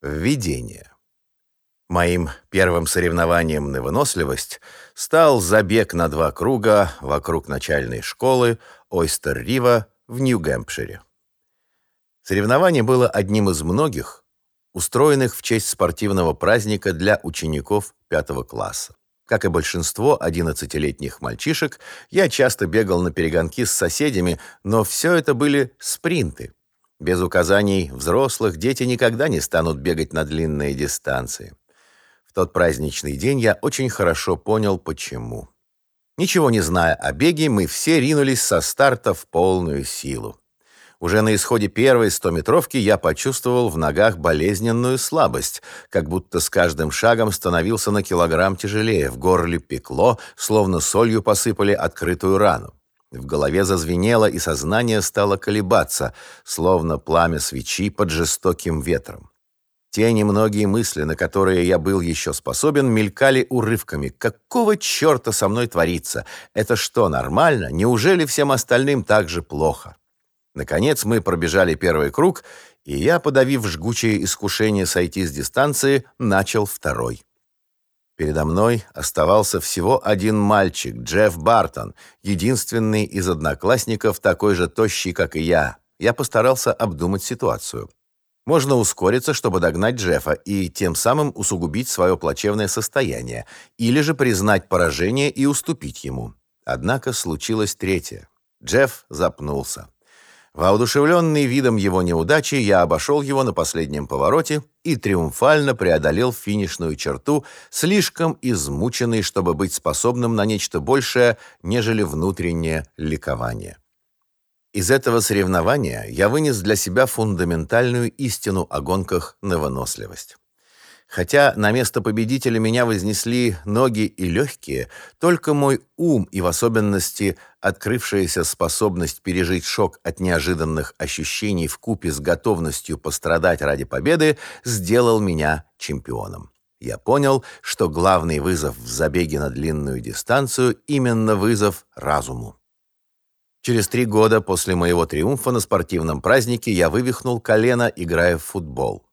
Введение. Моим первым соревнованием на выносливость стал забег на два круга вокруг начальной школы Ойстер-Рива в Нью-Гэмпшире. Соревнование было одним из многих, устроенных в честь спортивного праздника для учеников пятого класса. Как и большинство одиннадцатилетних мальчишек, я часто бегал на перегонки с соседями, но все это были спринты. Без указаний взрослых дети никогда не станут бегать на длинные дистанции. В тот праздничный день я очень хорошо понял, почему. Ничего не зная о беге, мы все ринулись со старта в полную силу. Уже на исходе первой стометровки я почувствовал в ногах болезненную слабость, как будто с каждым шагом становился на килограмм тяжелее, в горле пекло, словно солью посыпали открытую рану. В голове зазвенело, и сознание стало колебаться, словно пламя свечи под жестоким ветром. Те немногие мысли, на которые я был еще способен, мелькали урывками. Какого черта со мной творится? Это что, нормально? Неужели всем остальным так же плохо? Наконец мы пробежали первый круг, и я, подавив жгучее искушение сойти с дистанции, начал второй. Передо мной оставался всего один мальчик, Джефф Бартон, единственный из одноклассников, такой же тощий, как и я. Я постарался обдумать ситуацию. Можно ускориться, чтобы догнать Джеффа и тем самым усугубить свое плачевное состояние, или же признать поражение и уступить ему. Однако случилось третье. Джефф запнулся. Воодушевленный видом его неудачи, я обошел его на последнем повороте и триумфально преодолел финишную черту, слишком измученный, чтобы быть способным на нечто большее, нежели внутреннее ликование. Из этого соревнования я вынес для себя фундаментальную истину о гонках на выносливость. Хотя на место победителя меня вознесли ноги и легкие, только мой ум и в особенности открывшаяся способность пережить шок от неожиданных ощущений в купе с готовностью пострадать ради победы сделал меня чемпионом. Я понял, что главный вызов в забеге на длинную дистанцию именно вызов разуму. Через три года после моего триумфа на спортивном празднике я вывихнул колено, играя в футбол.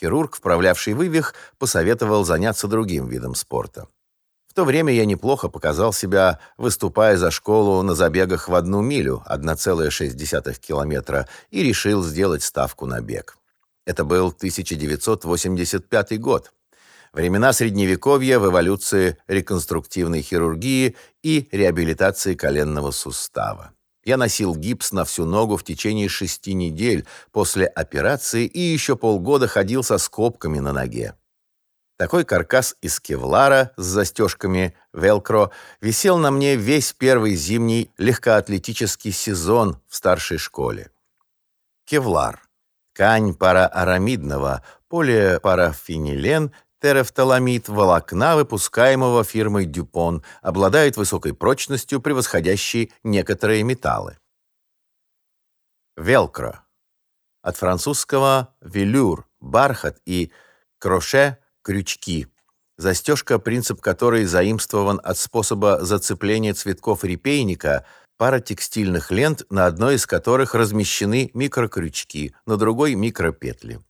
Хирург, вправлявший вывих, посоветовал заняться другим видом спорта. В то время я неплохо показал себя, выступая за школу на забегах в одну милю, 1,6 километра, и решил сделать ставку на бег. Это был 1985 год. Времена Средневековья в эволюции реконструктивной хирургии и реабилитации коленного сустава. Я носил гипс на всю ногу в течение шести недель после операции и еще полгода ходил со скобками на ноге. Такой каркас из кевлара с застежками велкро висел на мне весь первый зимний легкоатлетический сезон в старшей школе. Кевлар. Ткань параарамидного полипарафинилен Терефталамид волокна, выпускаемого фирмой Дюпон, обладает высокой прочностью, превосходящей некоторые металлы. Велкро. От французского «велюр» – бархат и «кроше» – крючки. Застежка, принцип которой заимствован от способа зацепления цветков репейника, пара текстильных лент, на одной из которых размещены микрокрючки, на другой – микропетли.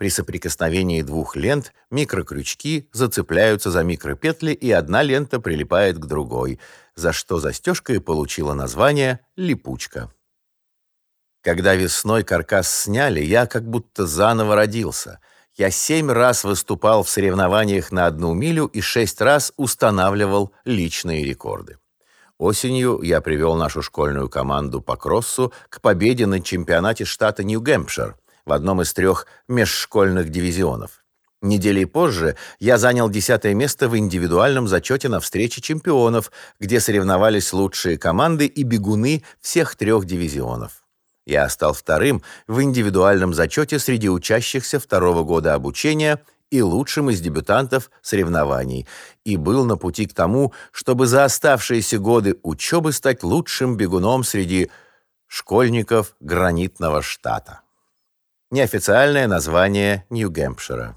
При соприкосновении двух лент микрокрючки зацепляются за микропетли, и одна лента прилипает к другой, за что застежка и получила название «липучка». Когда весной каркас сняли, я как будто заново родился. Я семь раз выступал в соревнованиях на одну милю и шесть раз устанавливал личные рекорды. Осенью я привел нашу школьную команду по кроссу к победе на чемпионате штата Нью-Гэмпшир – в одном из трех межшкольных дивизионов. Неделей позже я занял десятое место в индивидуальном зачете на встрече чемпионов, где соревновались лучшие команды и бегуны всех трех дивизионов. Я стал вторым в индивидуальном зачете среди учащихся второго года обучения и лучшим из дебютантов соревнований, и был на пути к тому, чтобы за оставшиеся годы учебы стать лучшим бегуном среди школьников гранитного штата неофициальное название Нью-Гэмпшира.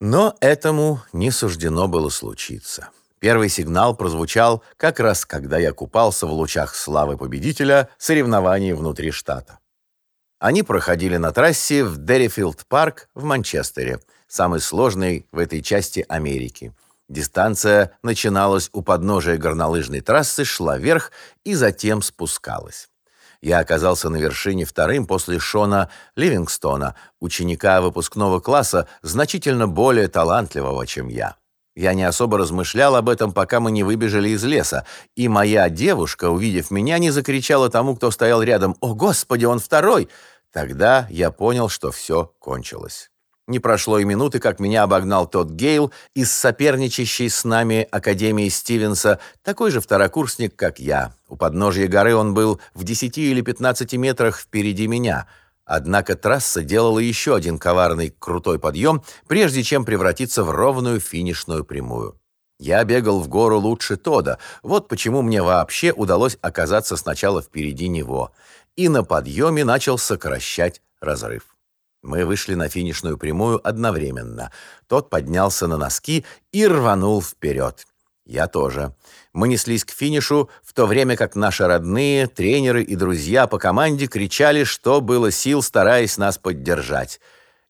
Но этому не суждено было случиться. Первый сигнал прозвучал как раз, когда я купался в лучах славы победителя соревнований внутри штата. Они проходили на трассе в Деррифилд-парк в Манчестере, самый сложный в этой части Америки. Дистанция начиналась у подножия горнолыжной трассы, шла вверх и затем спускалась. Я оказался на вершине вторым после Шона Ливингстона, ученика выпускного класса, значительно более талантливого, чем я. Я не особо размышлял об этом, пока мы не выбежали из леса, и моя девушка, увидев меня, не закричала тому, кто стоял рядом: "О, господи, он второй!" Тогда я понял, что все кончилось. Не прошло и минуты, как меня обогнал тот Гейл из соперничащей с нами Академии Стивенса, такой же второкурсник, как я. У подножья горы он был в 10 или 15 метрах впереди меня — Однако трасса делала еще один коварный крутой подъем, прежде чем превратиться в ровную финишную прямую. Я бегал в гору лучше Тода, вот почему мне вообще удалось оказаться сначала впереди него. И на подъеме начал сокращать разрыв. Мы вышли на финишную прямую одновременно. Тот поднялся на носки и рванул вперед. Я тоже. Мы неслись к финишу, в то время как наши родные, тренеры и друзья по команде кричали, что было сил, стараясь нас поддержать.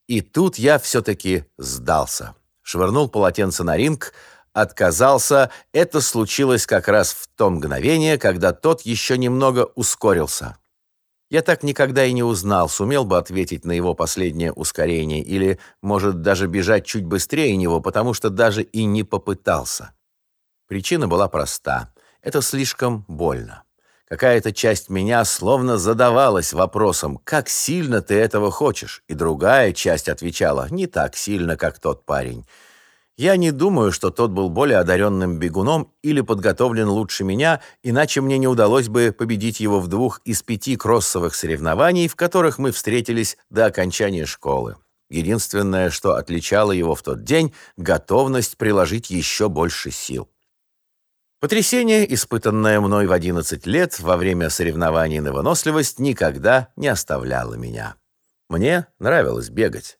И тут я все-таки сдался. Швырнул полотенце на ринг, отказался. Это случилось как раз в то мгновение, когда тот еще немного ускорился. Я так никогда и не узнал, сумел бы ответить на его последнее ускорение или, может, даже бежать чуть быстрее него, потому что даже и не попытался. Причина была проста. Это слишком больно. Какая-то часть меня словно задавалась вопросом, как сильно ты этого хочешь, и другая часть отвечала, не так сильно, как тот парень. Я не думаю, что тот был более одаренным бегуном или подготовлен лучше меня, иначе мне не удалось бы победить его в двух из пяти кроссовых соревнований, в которых мы встретились до окончания школы. Единственное, что отличало его в тот день готовность приложить еще больше сил. Потрясение, испытанное мной в 11 лет во время соревнований на выносливость, никогда не оставляло меня. Мне нравилось бегать.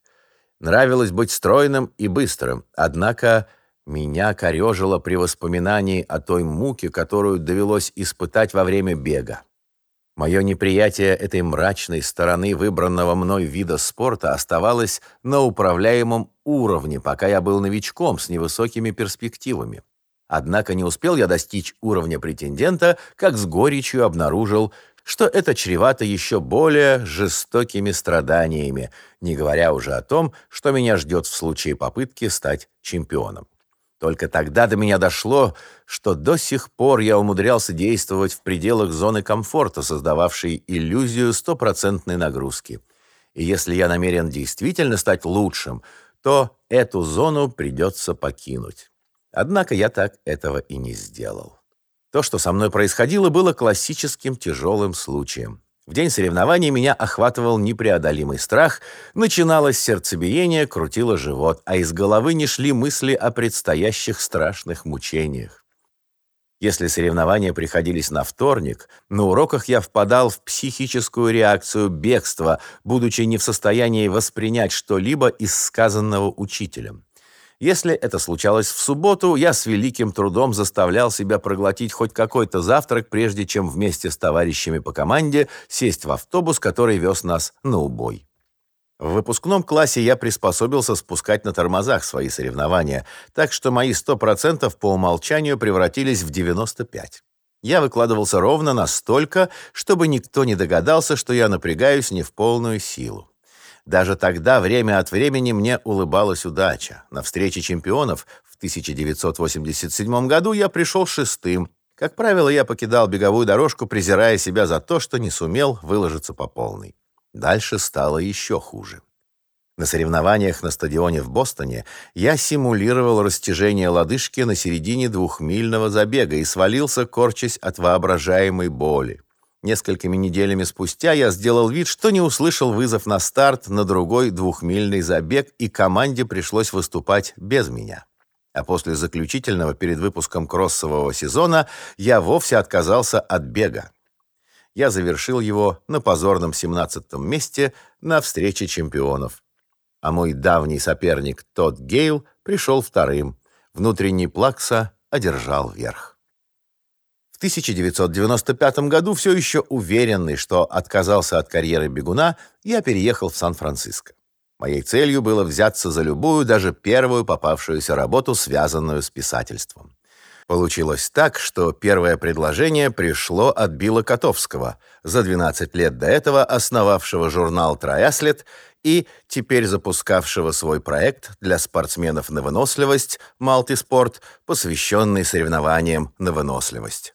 Нравилось быть стройным и быстрым, однако меня корежило при воспоминании о той муке, которую довелось испытать во время бега. Мое неприятие этой мрачной стороны выбранного мной вида спорта оставалось на управляемом уровне, пока я был новичком с невысокими перспективами. Однако не успел я достичь уровня претендента, как с горечью обнаружил, что это чревато еще более жестокими страданиями, не говоря уже о том, что меня ждет в случае попытки стать чемпионом. Только тогда до меня дошло, что до сих пор я умудрялся действовать в пределах зоны комфорта, создававшей иллюзию стопроцентной нагрузки. И если я намерен действительно стать лучшим, то эту зону придется покинуть. Однако я так этого и не сделал. То, что со мной происходило, было классическим тяжелым случаем. В день соревнований меня охватывал непреодолимый страх, начиналось сердцебиение, крутило живот, а из головы не шли мысли о предстоящих страшных мучениях. Если соревнования приходились на вторник, на уроках я впадал в психическую реакцию бегства, будучи не в состоянии воспринять что-либо из сказанного учителем. Если это случалось в субботу, я с великим трудом заставлял себя проглотить хоть какой-то завтрак, прежде чем вместе с товарищами по команде сесть в автобус, который вез нас на убой. В выпускном классе я приспособился спускать на тормозах свои соревнования, так что мои 100% по умолчанию превратились в 95. Я выкладывался ровно настолько, чтобы никто не догадался, что я напрягаюсь не в полную силу. Даже тогда время от времени мне улыбалась удача. На встрече чемпионов в 1987 году я пришел шестым. Как правило, я покидал беговую дорожку, презирая себя за то, что не сумел выложиться по полной. Дальше стало еще хуже. На соревнованиях на стадионе в Бостоне я симулировал растяжение лодыжки на середине двухмильного забега и свалился, корчась от воображаемой боли. Несколькими неделями спустя я сделал вид, что не услышал вызов на старт на другой двухмильный забег, и команде пришлось выступать без меня. А после заключительного перед выпуском кроссового сезона я вовсе отказался от бега. Я завершил его на позорном 17-м месте на встрече чемпионов. А мой давний соперник Тодд Гейл пришел вторым. Внутренний плакса одержал верх. 1995 году, все еще уверенный, что отказался от карьеры бегуна, я переехал в Сан-Франциско. Моей целью было взяться за любую, даже первую попавшуюся работу, связанную с писательством. Получилось так, что первое предложение пришло от Билла Котовского, за 12 лет до этого основавшего журнал «Триаслет» и теперь запускавшего свой проект для спортсменов на выносливость «Малтиспорт», посвященный соревнованиям на выносливость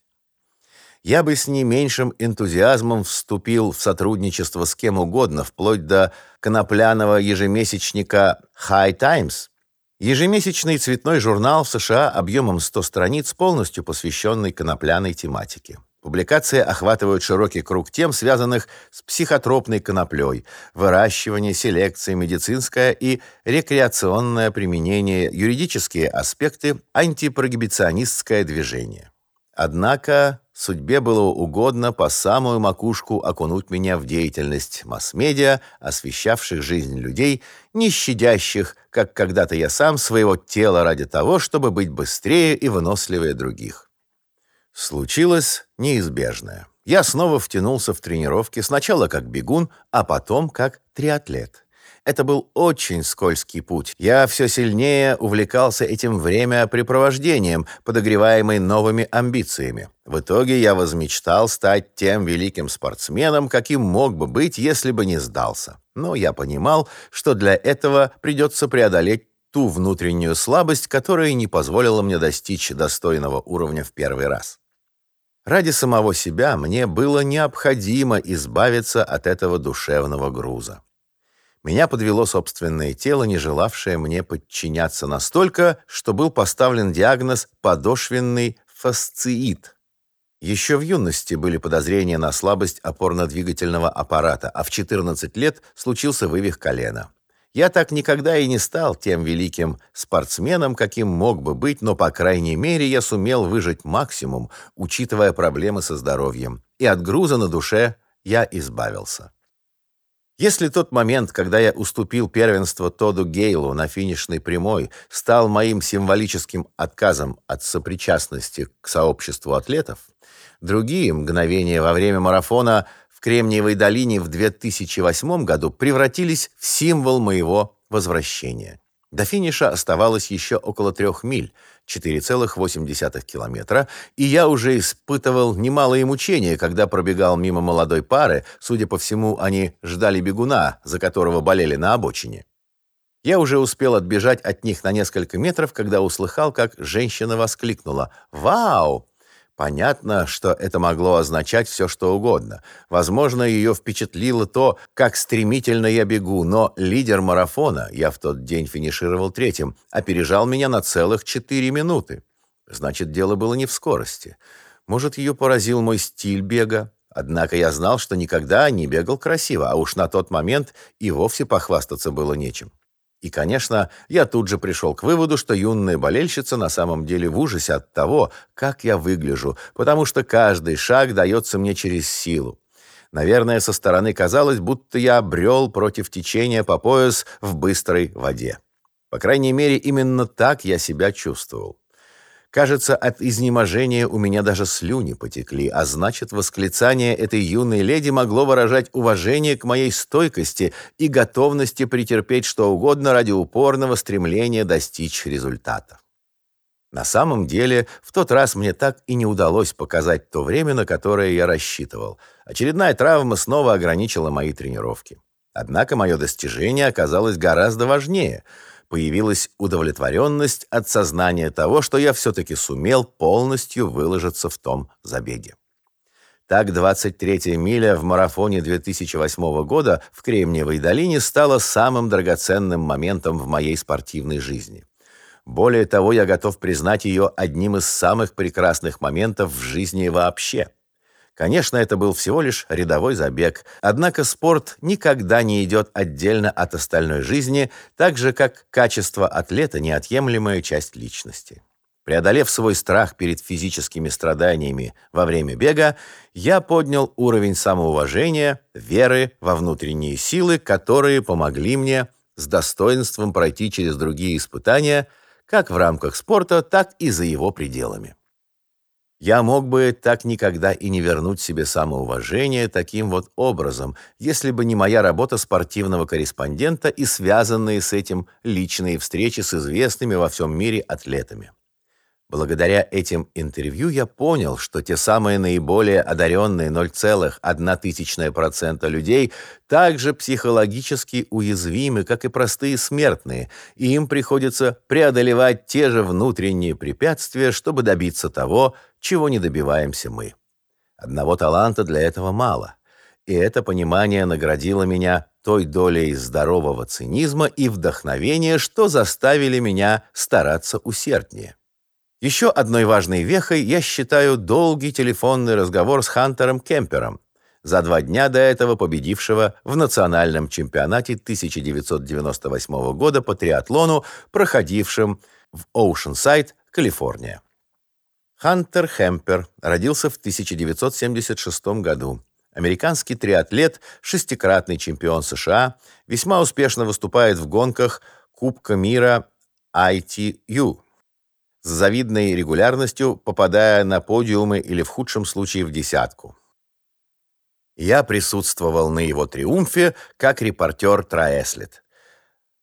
я бы с не меньшим энтузиазмом вступил в сотрудничество с кем угодно, вплоть до конопляного ежемесячника High Times. Ежемесячный цветной журнал в США объемом 100 страниц, полностью посвященный конопляной тематике. Публикации охватывают широкий круг тем, связанных с психотропной коноплей, выращивание, селекция, медицинское и рекреационное применение, юридические аспекты, антипрогибиционистское движение. Однако судьбе было угодно по самую макушку окунуть меня в деятельность масс-медиа, освещавших жизнь людей, не щадящих, как когда-то я сам, своего тела ради того, чтобы быть быстрее и выносливее других. Случилось неизбежное. Я снова втянулся в тренировки, сначала как бегун, а потом как триатлет. Это был очень скользкий путь. Я все сильнее увлекался этим времяпрепровождением, подогреваемый новыми амбициями. В итоге я возмечтал стать тем великим спортсменом, каким мог бы быть, если бы не сдался. Но я понимал, что для этого придется преодолеть ту внутреннюю слабость, которая не позволила мне достичь достойного уровня в первый раз. Ради самого себя мне было необходимо избавиться от этого душевного груза. Меня подвело собственное тело, не желавшее мне подчиняться настолько, что был поставлен диагноз подошвенный фасциит. Еще в юности были подозрения на слабость опорно-двигательного аппарата, а в 14 лет случился вывих колена. Я так никогда и не стал тем великим спортсменом, каким мог бы быть, но, по крайней мере, я сумел выжить максимум, учитывая проблемы со здоровьем. И от груза на душе я избавился. Если тот момент, когда я уступил первенство Тоду Гейлу на финишной прямой, стал моим символическим отказом от сопричастности к сообществу атлетов, другие мгновения во время марафона в Кремниевой долине в 2008 году превратились в символ моего возвращения. До финиша оставалось еще около трех миль, 4,8 километра, и я уже испытывал немалые мучения, когда пробегал мимо молодой пары, судя по всему, они ждали бегуна, за которого болели на обочине. Я уже успел отбежать от них на несколько метров, когда услыхал, как женщина воскликнула «Вау!» Понятно, что это могло означать все, что угодно. Возможно, ее впечатлило то, как стремительно я бегу, но лидер марафона, я в тот день финишировал третьим, опережал меня на целых четыре минуты. Значит, дело было не в скорости. Может, ее поразил мой стиль бега. Однако я знал, что никогда не бегал красиво, а уж на тот момент и вовсе похвастаться было нечем. И, конечно, я тут же пришел к выводу, что юная болельщица на самом деле в ужасе от того, как я выгляжу, потому что каждый шаг дается мне через силу. Наверное, со стороны казалось, будто я брел против течения по пояс в быстрой воде. По крайней мере, именно так я себя чувствовал. Кажется, от изнеможения у меня даже слюни потекли, а значит, восклицание этой юной леди могло выражать уважение к моей стойкости и готовности претерпеть что угодно ради упорного стремления достичь результата. На самом деле, в тот раз мне так и не удалось показать то время, на которое я рассчитывал. Очередная травма снова ограничила мои тренировки. Однако мое достижение оказалось гораздо важнее — появилась удовлетворенность от сознания того, что я все-таки сумел полностью выложиться в том забеге. Так 23-я миля в марафоне 2008 года в Кремниевой долине стала самым драгоценным моментом в моей спортивной жизни. Более того, я готов признать ее одним из самых прекрасных моментов в жизни вообще. Конечно, это был всего лишь рядовой забег, однако спорт никогда не идет отдельно от остальной жизни, так же, как качество атлета – неотъемлемая часть личности. Преодолев свой страх перед физическими страданиями во время бега, я поднял уровень самоуважения, веры во внутренние силы, которые помогли мне с достоинством пройти через другие испытания, как в рамках спорта, так и за его пределами. Я мог бы так никогда и не вернуть себе самоуважение таким вот образом, если бы не моя работа спортивного корреспондента и связанные с этим личные встречи с известными во всем мире атлетами. Благодаря этим интервью я понял, что те самые наиболее одаренные 0,1% людей также психологически уязвимы, как и простые смертные, и им приходится преодолевать те же внутренние препятствия, чтобы добиться того, чего не добиваемся мы. Одного таланта для этого мало. И это понимание наградило меня той долей здорового цинизма и вдохновения, что заставили меня стараться усерднее. Еще одной важной вехой я считаю долгий телефонный разговор с Хантером Кемпером, за два дня до этого победившего в национальном чемпионате 1998 года по триатлону, проходившем в Оушенсайд, Калифорния. Хантер Хемпер родился в 1976 году. Американский триатлет, шестикратный чемпион США, весьма успешно выступает в гонках Кубка мира ITU с завидной регулярностью попадая на подиумы или в худшем случае в десятку. Я присутствовал на его триумфе как репортер Траэслет.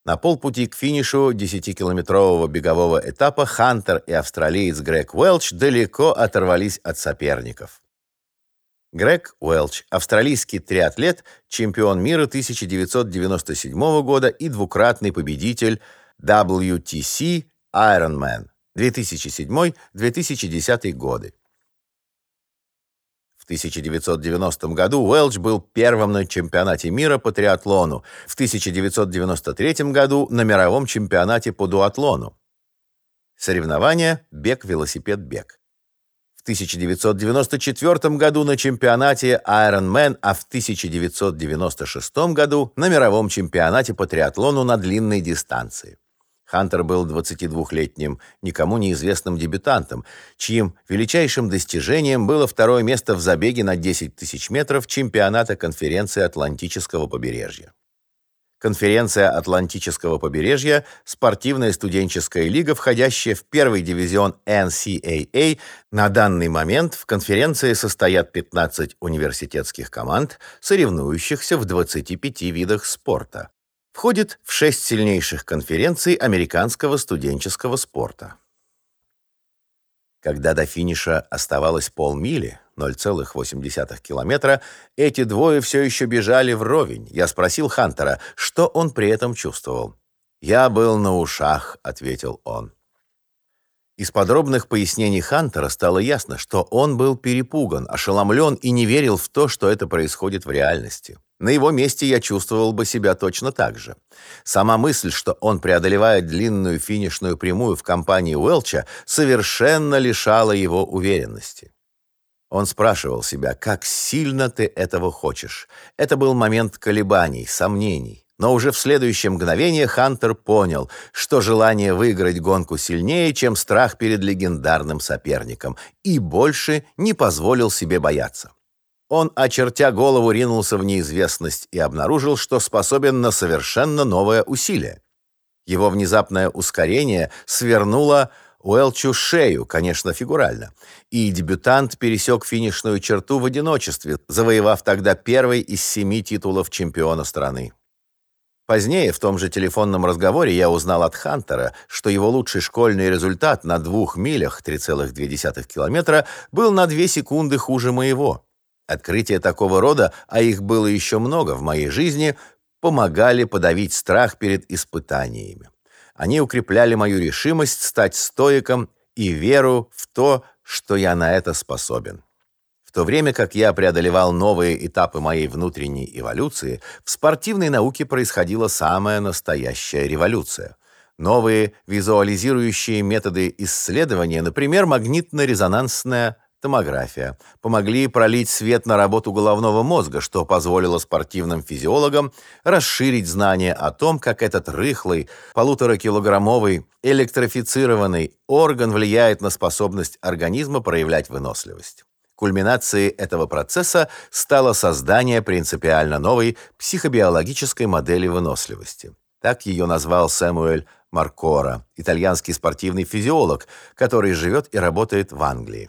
На полпути к финишу 10-километрового бегового этапа Хантер и австралиец Грег Уэлч далеко оторвались от соперников. Грег Уэлч, австралийский триатлет, чемпион мира 1997 года и двукратный победитель WTC Ironman. 2007-2010 годы. В 1990 году Уэлч был первым на чемпионате мира по триатлону, в 1993 году на мировом чемпионате по дуатлону. Соревнования бег, велосипед, бег. В 1994 году на чемпионате Ironman, а в 1996 году на мировом чемпионате по триатлону на длинной дистанции. Хантер был 22-летним, никому неизвестным дебютантом, чьим величайшим достижением было второе место в забеге на 10 тысяч метров чемпионата конференции Атлантического побережья. Конференция Атлантического побережья – спортивная студенческая лига, входящая в первый дивизион NCAA. На данный момент в конференции состоят 15 университетских команд, соревнующихся в 25 видах спорта входит в шесть сильнейших конференций американского студенческого спорта. Когда до финиша оставалось полмили, 0,8 километра, эти двое все еще бежали вровень. Я спросил Хантера, что он при этом чувствовал. «Я был на ушах», — ответил он. Из подробных пояснений Хантера стало ясно, что он был перепуган, ошеломлен и не верил в то, что это происходит в реальности. На его месте я чувствовал бы себя точно так же. Сама мысль, что он преодолевает длинную финишную прямую в компании Уэлча, совершенно лишала его уверенности. Он спрашивал себя, как сильно ты этого хочешь. Это был момент колебаний, сомнений. Но уже в следующее мгновение Хантер понял, что желание выиграть гонку сильнее, чем страх перед легендарным соперником, и больше не позволил себе бояться. Он, очертя голову, ринулся в неизвестность и обнаружил, что способен на совершенно новое усилие. Его внезапное ускорение свернуло Уэлчу шею, конечно, фигурально, и дебютант пересек финишную черту в одиночестве, завоевав тогда первый из семи титулов чемпиона страны. Позднее, в том же телефонном разговоре, я узнал от Хантера, что его лучший школьный результат на двух милях, 3,2 километра, был на 2 секунды хуже моего. Открытия такого рода, а их было еще много в моей жизни, помогали подавить страх перед испытаниями. Они укрепляли мою решимость стать стоиком и веру в то, что я на это способен. В то время как я преодолевал новые этапы моей внутренней эволюции, в спортивной науке происходила самая настоящая революция. Новые визуализирующие методы исследования, например, магнитно-резонансная томография, помогли пролить свет на работу головного мозга, что позволило спортивным физиологам расширить знания о том, как этот рыхлый, полуторакилограммовый, электрифицированный орган влияет на способность организма проявлять выносливость. Кульминацией этого процесса стало создание принципиально новой психобиологической модели выносливости. Так ее назвал Сэмуэль Маркора, итальянский спортивный физиолог, который живет и работает в Англии.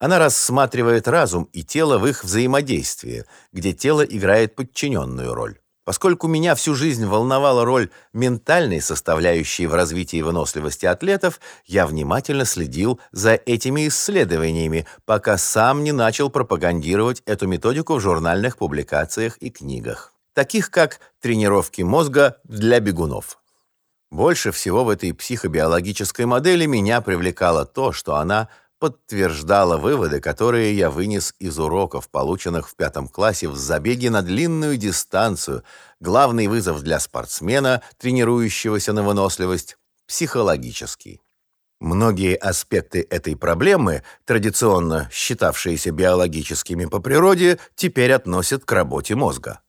Она рассматривает разум и тело в их взаимодействии, где тело играет подчиненную роль. Поскольку меня всю жизнь волновала роль ментальной составляющей в развитии выносливости атлетов, я внимательно следил за этими исследованиями, пока сам не начал пропагандировать эту методику в журнальных публикациях и книгах, таких как «Тренировки мозга для бегунов». Больше всего в этой психобиологической модели меня привлекало то, что она подтверждала выводы, которые я вынес из уроков, полученных в пятом классе в забеге на длинную дистанцию. Главный вызов для спортсмена, тренирующегося на выносливость, психологический. Многие аспекты этой проблемы, традиционно считавшиеся биологическими по природе, теперь относят к работе мозга.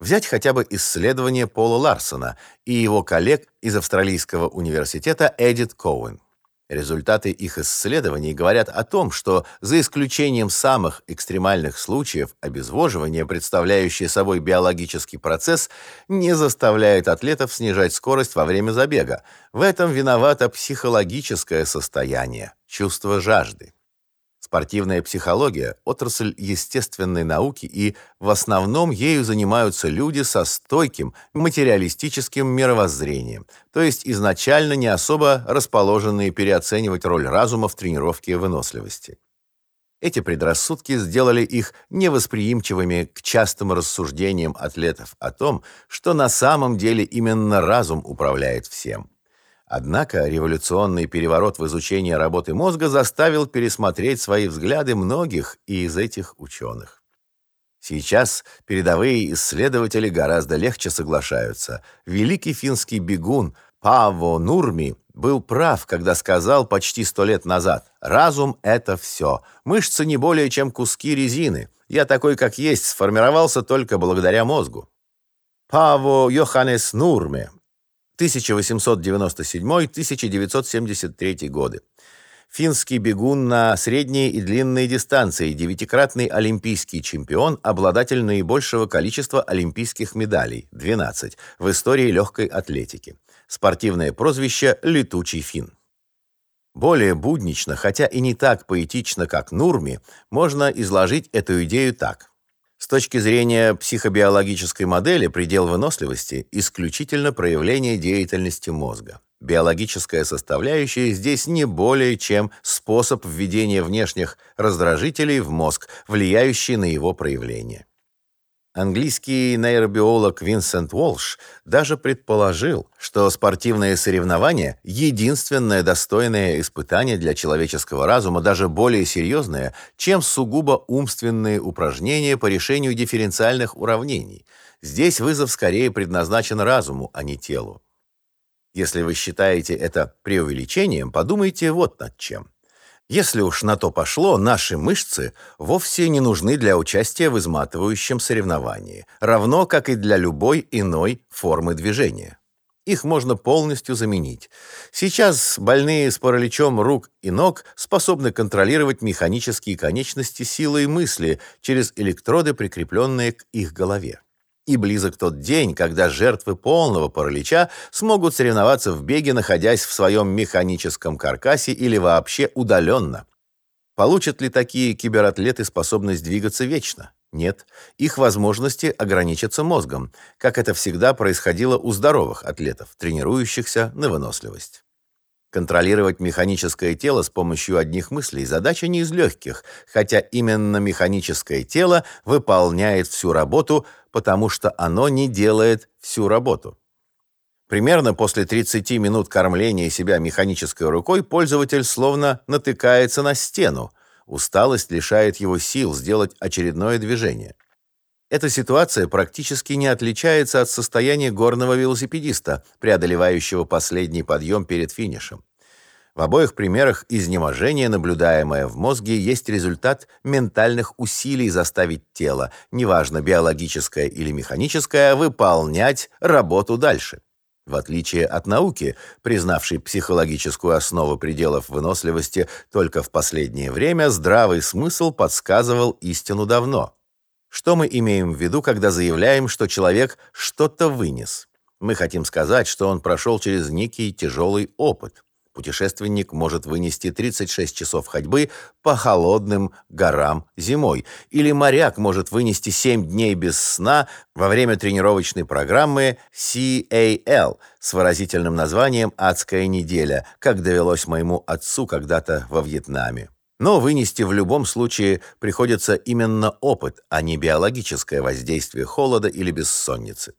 Взять хотя бы исследование Пола Ларсона и его коллег из Австралийского университета Эдит Коуэн. Результаты их исследований говорят о том, что за исключением самых экстремальных случаев обезвоживание, представляющее собой биологический процесс, не заставляет атлетов снижать скорость во время забега. В этом виновато психологическое состояние, чувство жажды. Спортивная психология – отрасль естественной науки, и в основном ею занимаются люди со стойким материалистическим мировоззрением, то есть изначально не особо расположенные переоценивать роль разума в тренировке выносливости. Эти предрассудки сделали их невосприимчивыми к частым рассуждениям атлетов о том, что на самом деле именно разум управляет всем. Однако революционный переворот в изучении работы мозга заставил пересмотреть свои взгляды многих из этих ученых. Сейчас передовые исследователи гораздо легче соглашаются. Великий финский бегун Паво Нурми был прав, когда сказал почти сто лет назад «Разум — это все. Мышцы не более чем куски резины. Я такой, как есть, сформировался только благодаря мозгу». Паво Йоханнес Нурме 1897-1973 годы. Финский бегун на средние и длинные дистанции, девятикратный олимпийский чемпион, обладатель наибольшего количества олимпийских медалей – 12 в истории легкой атлетики. Спортивное прозвище «Летучий фин». Более буднично, хотя и не так поэтично, как Нурми, можно изложить эту идею так. С точки зрения психобиологической модели, предел выносливости – исключительно проявление деятельности мозга. Биологическая составляющая здесь не более чем способ введения внешних раздражителей в мозг, влияющий на его проявление. Английский нейробиолог Винсент Уолш даже предположил, что спортивные соревнования – единственное достойное испытание для человеческого разума, даже более серьезное, чем сугубо умственные упражнения по решению дифференциальных уравнений. Здесь вызов скорее предназначен разуму, а не телу. Если вы считаете это преувеличением, подумайте вот над чем. Если уж на то пошло, наши мышцы вовсе не нужны для участия в изматывающем соревновании, равно как и для любой иной формы движения. Их можно полностью заменить. Сейчас больные с параличом рук и ног способны контролировать механические конечности силой мысли через электроды, прикрепленные к их голове. И близок тот день, когда жертвы полного паралича смогут соревноваться в беге, находясь в своем механическом каркасе или вообще удаленно. Получат ли такие кибератлеты способность двигаться вечно? Нет. Их возможности ограничатся мозгом, как это всегда происходило у здоровых атлетов, тренирующихся на выносливость. Контролировать механическое тело с помощью одних мыслей задача не из легких, хотя именно механическое тело выполняет всю работу, потому что оно не делает всю работу. Примерно после 30 минут кормления себя механической рукой пользователь словно натыкается на стену. Усталость лишает его сил сделать очередное движение. Эта ситуация практически не отличается от состояния горного велосипедиста, преодолевающего последний подъем перед финишем. В обоих примерах изнеможение, наблюдаемое в мозге, есть результат ментальных усилий заставить тело, неважно биологическое или механическое, выполнять работу дальше. В отличие от науки, признавшей психологическую основу пределов выносливости только в последнее время, здравый смысл подсказывал истину давно. Что мы имеем в виду, когда заявляем, что человек что-то вынес? Мы хотим сказать, что он прошел через некий тяжелый опыт. Путешественник может вынести 36 часов ходьбы по холодным горам зимой, или моряк может вынести 7 дней без сна во время тренировочной программы CAL с выразительным названием «Адская неделя», как довелось моему отцу когда-то во Вьетнаме. Но вынести в любом случае приходится именно опыт, а не биологическое воздействие холода или бессонницы.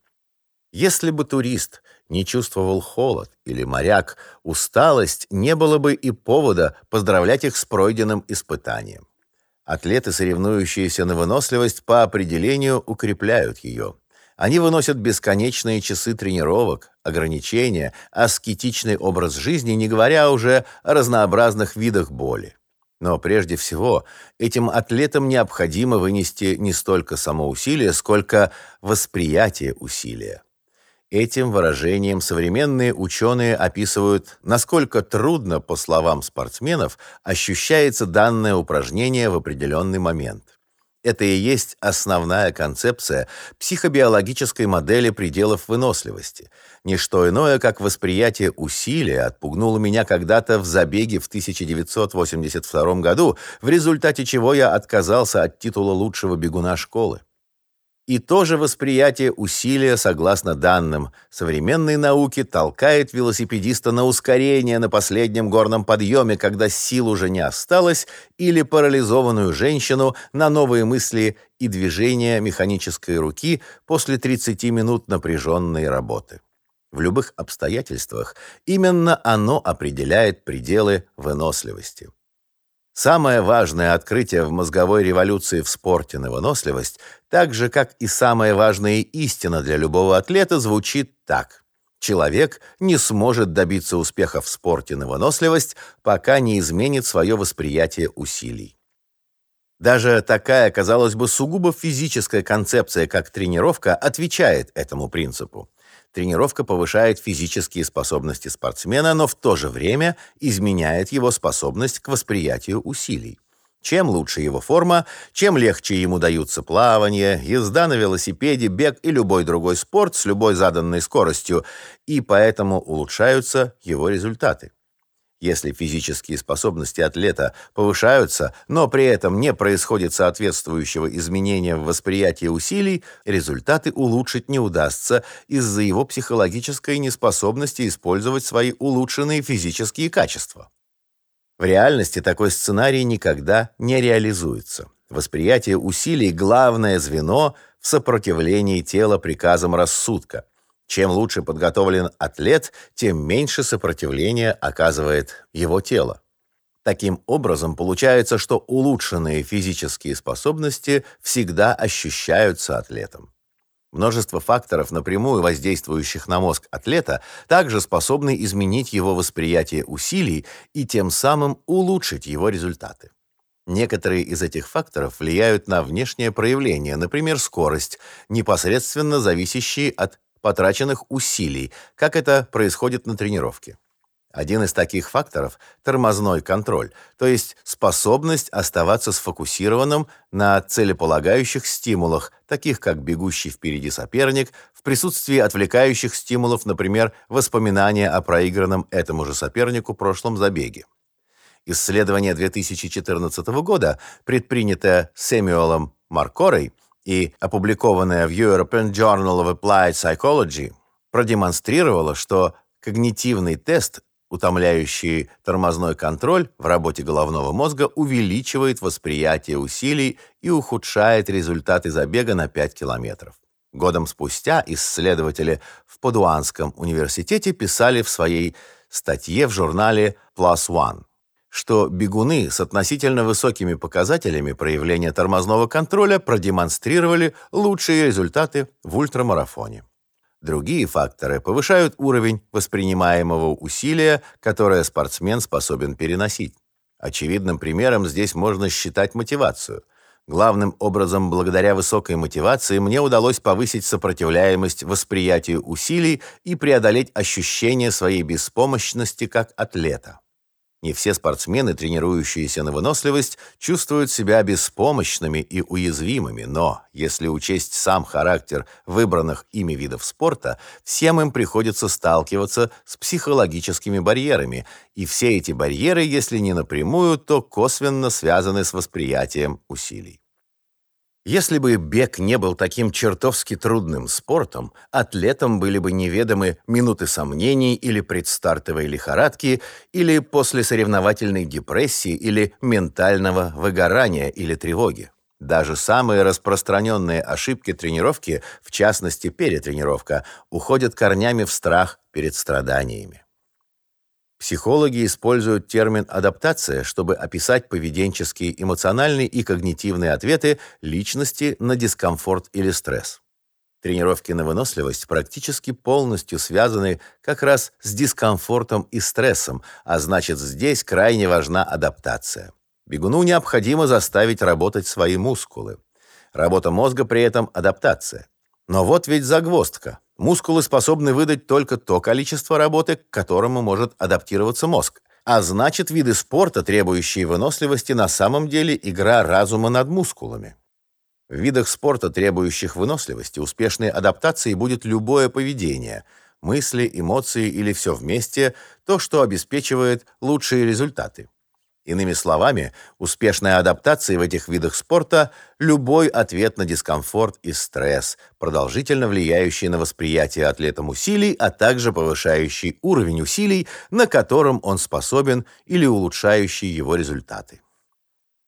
Если бы турист не чувствовал холод или моряк усталость, не было бы и повода поздравлять их с пройденным испытанием. Атлеты, соревнующиеся на выносливость, по определению укрепляют ее. Они выносят бесконечные часы тренировок, ограничения, аскетичный образ жизни, не говоря уже о разнообразных видах боли. Но прежде всего, этим атлетам необходимо вынести не столько само усилие, сколько восприятие усилия. Этим выражением современные ученые описывают, насколько трудно, по словам спортсменов, ощущается данное упражнение в определенный момент. Это и есть основная концепция психобиологической модели пределов выносливости. Не что иное, как восприятие усилия отпугнуло меня когда-то в забеге в 1982 году, в результате чего я отказался от титула лучшего бегуна школы. И то же восприятие усилия, согласно данным современной науки, толкает велосипедиста на ускорение на последнем горном подъеме, когда сил уже не осталось, или парализованную женщину на новые мысли и движения механической руки после 30 минут напряженной работы. В любых обстоятельствах именно оно определяет пределы выносливости. Самое важное открытие в мозговой революции в спорте на выносливость, так же, как и самая важная истина для любого атлета, звучит так. Человек не сможет добиться успеха в спорте на выносливость, пока не изменит свое восприятие усилий. Даже такая, казалось бы, сугубо физическая концепция, как тренировка, отвечает этому принципу. Тренировка повышает физические способности спортсмена, но в то же время изменяет его способность к восприятию усилий. Чем лучше его форма, чем легче ему даются плавание, езда на велосипеде, бег и любой другой спорт с любой заданной скоростью, и поэтому улучшаются его результаты. Если физические способности атлета повышаются, но при этом не происходит соответствующего изменения в восприятии усилий, результаты улучшить не удастся из-за его психологической неспособности использовать свои улучшенные физические качества. В реальности такой сценарий никогда не реализуется. Восприятие усилий – главное звено в сопротивлении тела приказам рассудка. Чем лучше подготовлен атлет, тем меньше сопротивления оказывает его тело. Таким образом, получается, что улучшенные физические способности всегда ощущаются атлетом. Множество факторов, напрямую воздействующих на мозг атлета, также способны изменить его восприятие усилий и тем самым улучшить его результаты. Некоторые из этих факторов влияют на внешнее проявление, например, скорость, непосредственно зависящие от потраченных усилий, как это происходит на тренировке. Один из таких факторов – тормозной контроль, то есть способность оставаться сфокусированным на целеполагающих стимулах, таких как бегущий впереди соперник, в присутствии отвлекающих стимулов, например, воспоминания о проигранном этому же сопернику прошлом забеге. Исследование 2014 года, предпринятое Сэмюэлом Маркорой – и опубликованная в European Journal of Applied Psychology, продемонстрировала, что когнитивный тест, утомляющий тормозной контроль в работе головного мозга, увеличивает восприятие усилий и ухудшает результаты забега на 5 километров. Годом спустя исследователи в Падуанском университете писали в своей статье в журнале PLOS ONE что бегуны с относительно высокими показателями проявления тормозного контроля продемонстрировали лучшие результаты в ультрамарафоне. Другие факторы повышают уровень воспринимаемого усилия, которое спортсмен способен переносить. Очевидным примером здесь можно считать мотивацию. Главным образом, благодаря высокой мотивации, мне удалось повысить сопротивляемость восприятию усилий и преодолеть ощущение своей беспомощности как атлета. Не все спортсмены, тренирующиеся на выносливость, чувствуют себя беспомощными и уязвимыми, но если учесть сам характер выбранных ими видов спорта, всем им приходится сталкиваться с психологическими барьерами, и все эти барьеры, если не напрямую, то косвенно связаны с восприятием усилий. Если бы бег не был таким чертовски трудным спортом, атлетам были бы неведомы минуты сомнений или предстартовой лихорадки, или послесоревновательной депрессии, или ментального выгорания или тревоги. Даже самые распространенные ошибки тренировки, в частности перетренировка, уходят корнями в страх перед страданиями. Психологи используют термин адаптация, чтобы описать поведенческие, эмоциональные и когнитивные ответы личности на дискомфорт или стресс. Тренировки на выносливость практически полностью связаны как раз с дискомфортом и стрессом, а значит, здесь крайне важна адаптация. Бегуну необходимо заставить работать свои мускулы. Работа мозга при этом адаптация. Но вот ведь загвоздка. Мускулы способны выдать только то количество работы, к которому может адаптироваться мозг. А значит, виды спорта, требующие выносливости, на самом деле игра разума над мускулами. В видах спорта, требующих выносливости, успешной адаптацией будет любое поведение – мысли, эмоции или все вместе, то, что обеспечивает лучшие результаты. Иными словами, успешная адаптация в этих видах спорта – любой ответ на дискомфорт и стресс, продолжительно влияющий на восприятие атлетом усилий, а также повышающий уровень усилий, на котором он способен или улучшающий его результаты.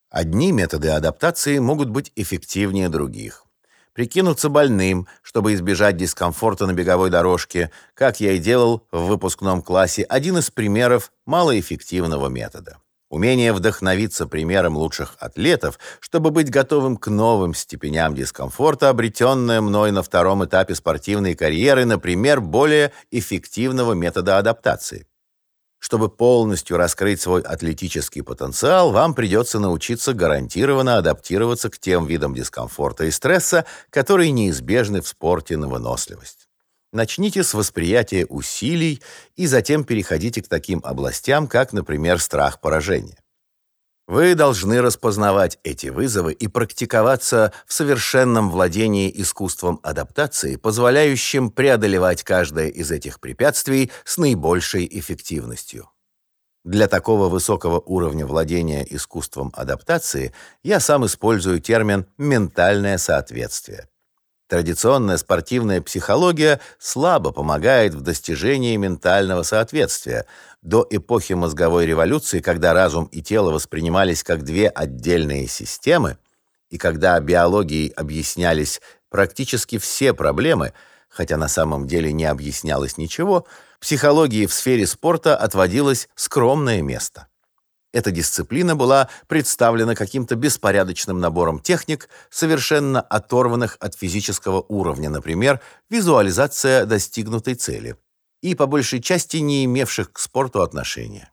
Одни методы адаптации могут быть эффективнее других. Прикинуться больным, чтобы избежать дискомфорта на беговой дорожке, как я и делал в выпускном классе, один из примеров малоэффективного метода. Умение вдохновиться примером лучших атлетов, чтобы быть готовым к новым степеням дискомфорта, обретенное мной на втором этапе спортивной карьеры, например, более эффективного метода адаптации. Чтобы полностью раскрыть свой атлетический потенциал, вам придется научиться гарантированно адаптироваться к тем видам дискомфорта и стресса, которые неизбежны в спорте на выносливость. Начните с восприятия усилий и затем переходите к таким областям, как, например, страх поражения. Вы должны распознавать эти вызовы и практиковаться в совершенном владении искусством адаптации, позволяющим преодолевать каждое из этих препятствий с наибольшей эффективностью. Для такого высокого уровня владения искусством адаптации я сам использую термин «ментальное соответствие». Традиционная спортивная психология слабо помогает в достижении ментального соответствия. До эпохи мозговой революции, когда разум и тело воспринимались как две отдельные системы, и когда биологией объяснялись практически все проблемы, хотя на самом деле не объяснялось ничего, психологии в сфере спорта отводилось скромное место. Эта дисциплина была представлена каким-то беспорядочным набором техник, совершенно оторванных от физического уровня, например, визуализация достигнутой цели, и по большей части не имевших к спорту отношения.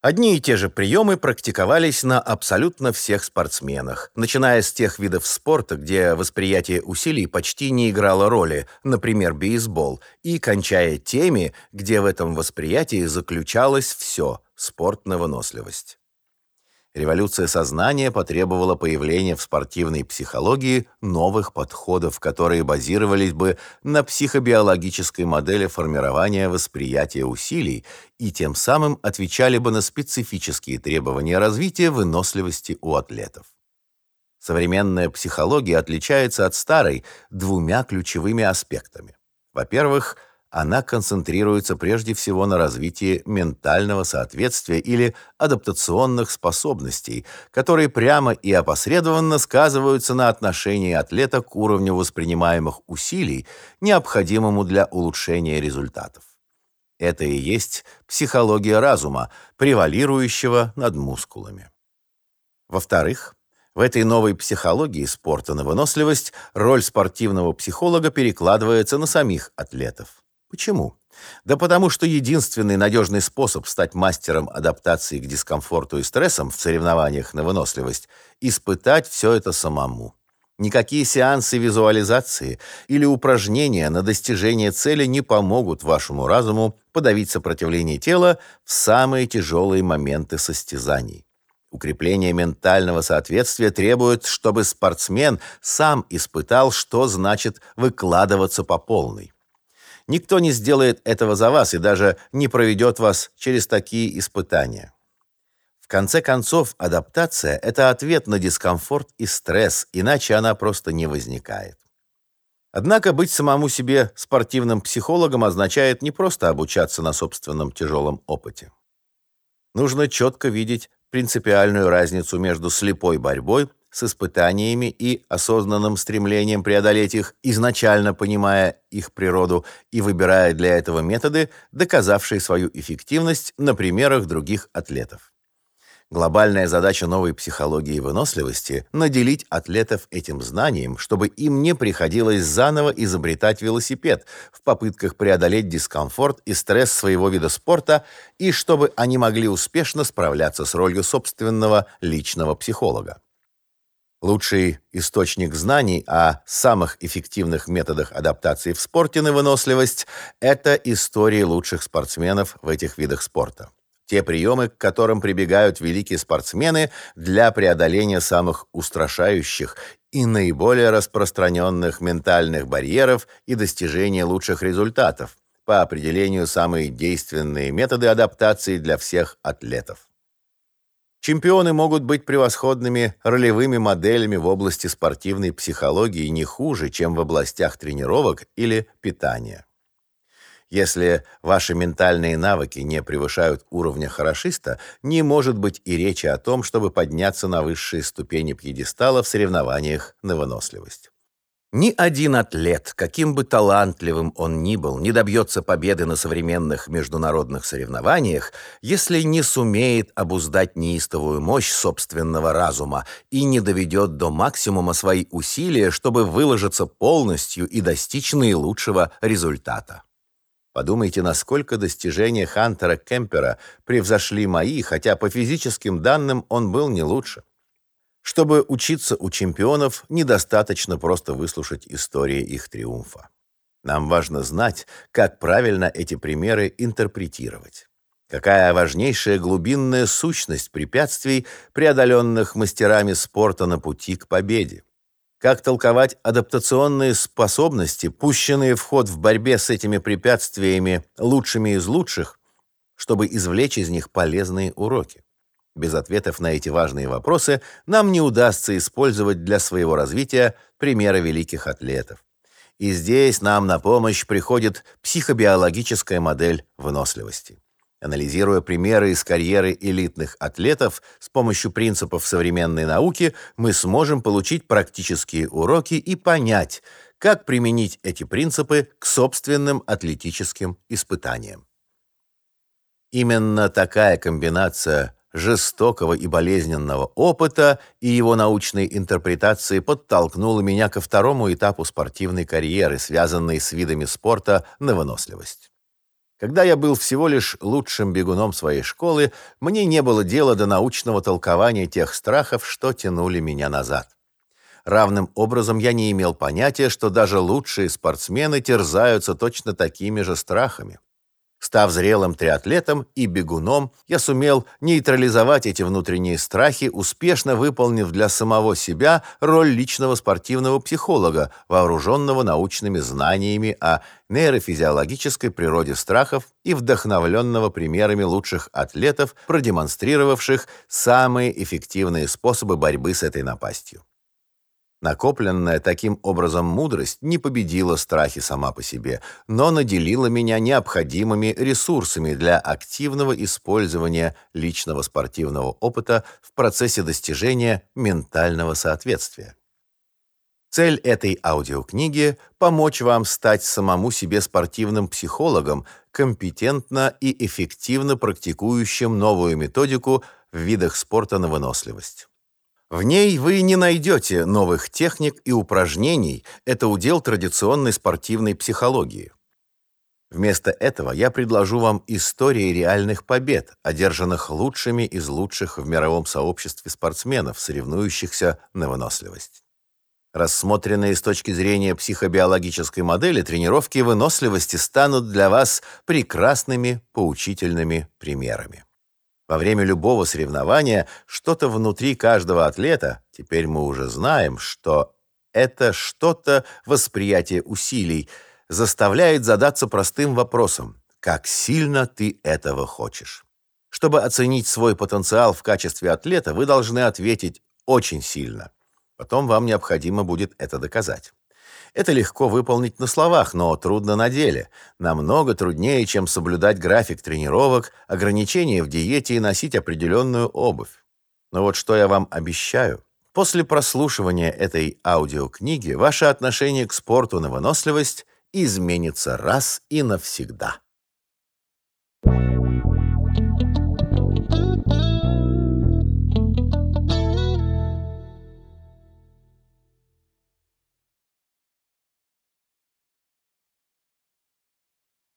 Одни и те же приемы практиковались на абсолютно всех спортсменах, начиная с тех видов спорта, где восприятие усилий почти не играло роли, например, бейсбол, и кончая теми, где в этом восприятии заключалось все – спорт на выносливость. Революция сознания потребовала появления в спортивной психологии новых подходов, которые базировались бы на психобиологической модели формирования восприятия усилий и тем самым отвечали бы на специфические требования развития выносливости у атлетов. Современная психология отличается от старой двумя ключевыми аспектами. Во-первых, она концентрируется прежде всего на развитии ментального соответствия или адаптационных способностей, которые прямо и опосредованно сказываются на отношении атлета к уровню воспринимаемых усилий, необходимому для улучшения результатов. Это и есть психология разума, превалирующего над мускулами. Во-вторых, в этой новой психологии спорта на выносливость роль спортивного психолога перекладывается на самих атлетов. Почему? Да потому что единственный надежный способ стать мастером адаптации к дискомфорту и стрессам в соревнованиях на выносливость – испытать все это самому. Никакие сеансы визуализации или упражнения на достижение цели не помогут вашему разуму подавить сопротивление тела в самые тяжелые моменты состязаний. Укрепление ментального соответствия требует, чтобы спортсмен сам испытал, что значит выкладываться по полной. Никто не сделает этого за вас и даже не проведет вас через такие испытания. В конце концов, адаптация – это ответ на дискомфорт и стресс, иначе она просто не возникает. Однако быть самому себе спортивным психологом означает не просто обучаться на собственном тяжелом опыте. Нужно четко видеть принципиальную разницу между слепой борьбой с испытаниями и осознанным стремлением преодолеть их, изначально понимая их природу и выбирая для этого методы, доказавшие свою эффективность на примерах других атлетов. Глобальная задача новой психологии выносливости – наделить атлетов этим знанием, чтобы им не приходилось заново изобретать велосипед в попытках преодолеть дискомфорт и стресс своего вида спорта, и чтобы они могли успешно справляться с ролью собственного личного психолога. Лучший источник знаний о самых эффективных методах адаптации в спорте на выносливость – это истории лучших спортсменов в этих видах спорта. Те приемы, к которым прибегают великие спортсмены для преодоления самых устрашающих и наиболее распространенных ментальных барьеров и достижения лучших результатов, по определению самые действенные методы адаптации для всех атлетов. Чемпионы могут быть превосходными ролевыми моделями в области спортивной психологии не хуже, чем в областях тренировок или питания. Если ваши ментальные навыки не превышают уровня хорошиста, не может быть и речи о том, чтобы подняться на высшие ступени пьедестала в соревнованиях на выносливость. Ни один атлет, каким бы талантливым он ни был, не добьется победы на современных международных соревнованиях, если не сумеет обуздать неистовую мощь собственного разума и не доведет до максимума свои усилия, чтобы выложиться полностью и достичь наилучшего результата. Подумайте, насколько достижения Хантера Кемпера превзошли мои, хотя по физическим данным он был не лучше. Чтобы учиться у чемпионов, недостаточно просто выслушать истории их триумфа. Нам важно знать, как правильно эти примеры интерпретировать. Какая важнейшая глубинная сущность препятствий, преодоленных мастерами спорта на пути к победе. Как толковать адаптационные способности, пущенные в ход в борьбе с этими препятствиями лучшими из лучших, чтобы извлечь из них полезные уроки? Без ответов на эти важные вопросы нам не удастся использовать для своего развития примеры великих атлетов. И здесь нам на помощь приходит психобиологическая модель выносливости. Анализируя примеры из карьеры элитных атлетов с помощью принципов современной науки, мы сможем получить практические уроки и понять, как применить эти принципы к собственным атлетическим испытаниям. Именно такая комбинация жестокого и болезненного опыта и его научной интерпретации подтолкнула меня ко второму этапу спортивной карьеры, связанной с видами спорта на выносливость. Когда я был всего лишь лучшим бегуном своей школы, мне не было дела до научного толкования тех страхов, что тянули меня назад. Равным образом я не имел понятия, что даже лучшие спортсмены терзаются точно такими же страхами. Став зрелым триатлетом и бегуном, я сумел нейтрализовать эти внутренние страхи, успешно выполнив для самого себя роль личного спортивного психолога, вооруженного научными знаниями о нейрофизиологической природе страхов и вдохновленного примерами лучших атлетов, продемонстрировавших самые эффективные способы борьбы с этой напастью. Накопленная таким образом мудрость не победила страхи сама по себе, но наделила меня необходимыми ресурсами для активного использования личного спортивного опыта в процессе достижения ментального соответствия. Цель этой аудиокниги – помочь вам стать самому себе спортивным психологом, компетентно и эффективно практикующим новую методику в видах спорта на выносливость. В ней вы не найдете новых техник и упражнений, это удел традиционной спортивной психологии. Вместо этого я предложу вам истории реальных побед, одержанных лучшими из лучших в мировом сообществе спортсменов, соревнующихся на выносливость. Рассмотренные с точки зрения психобиологической модели, тренировки выносливости станут для вас прекрасными поучительными примерами. Во время любого соревнования что-то внутри каждого атлета, теперь мы уже знаем, что это что-то восприятие усилий, заставляет задаться простым вопросом: как сильно ты этого хочешь? Чтобы оценить свой потенциал в качестве атлета, вы должны ответить очень сильно. Потом вам необходимо будет это доказать. Это легко выполнить на словах, но трудно на деле. Намного труднее, чем соблюдать график тренировок, ограничения в диете и носить определенную обувь. Но вот что я вам обещаю. После прослушивания этой аудиокниги ваше отношение к спорту на выносливость изменится раз и навсегда.